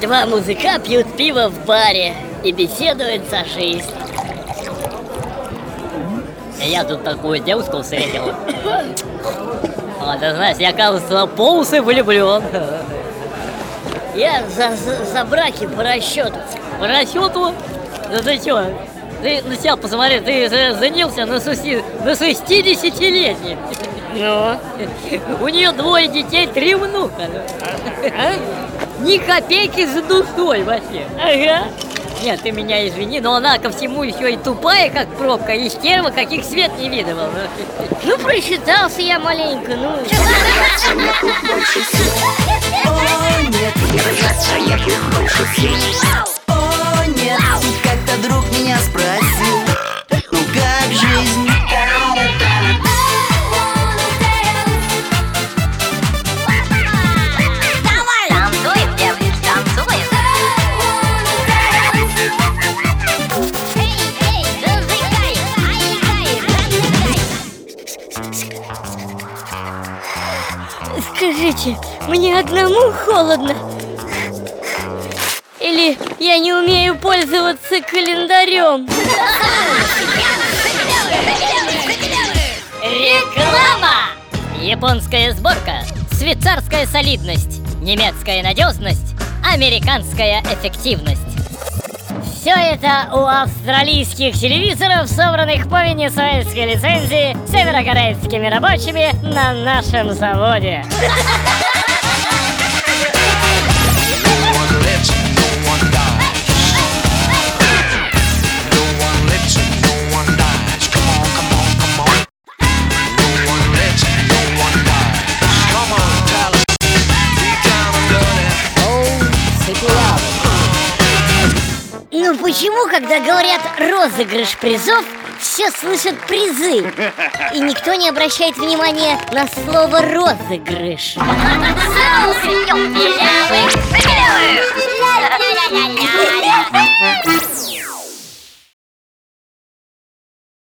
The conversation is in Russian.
Два музыка пьют пиво в баре и беседуют за жизнь. Я тут такую девушку встретил. А, ты знаешь, я, кажется, по усы влюблен. Я за, за, за браки по расчету. По расчету? Да ты чё? Ты на себя посмотри, ты женился на, суси, на 60-летней. Ну? У нее двое детей, три внука. А? Ни копейки за душой вообще. Ага. Нет, ты меня извини, но она ко всему еще и тупая, как пробка, и стерва, каких свет не видывал. Ну, просчитался я маленько, ну. О, нет, О, Скажите, мне одному холодно? Или я не умею пользоваться календарем? Реклама! Японская сборка, швейцарская солидность, немецкая надежность, американская эффективность. Все это у австралийских телевизоров, собранных по венесуэльской лицензии северокорейскими рабочими на нашем заводе. Ну почему, когда говорят «розыгрыш призов», все слышат призы. И никто не обращает внимания на слово «розыгрыш» Соус,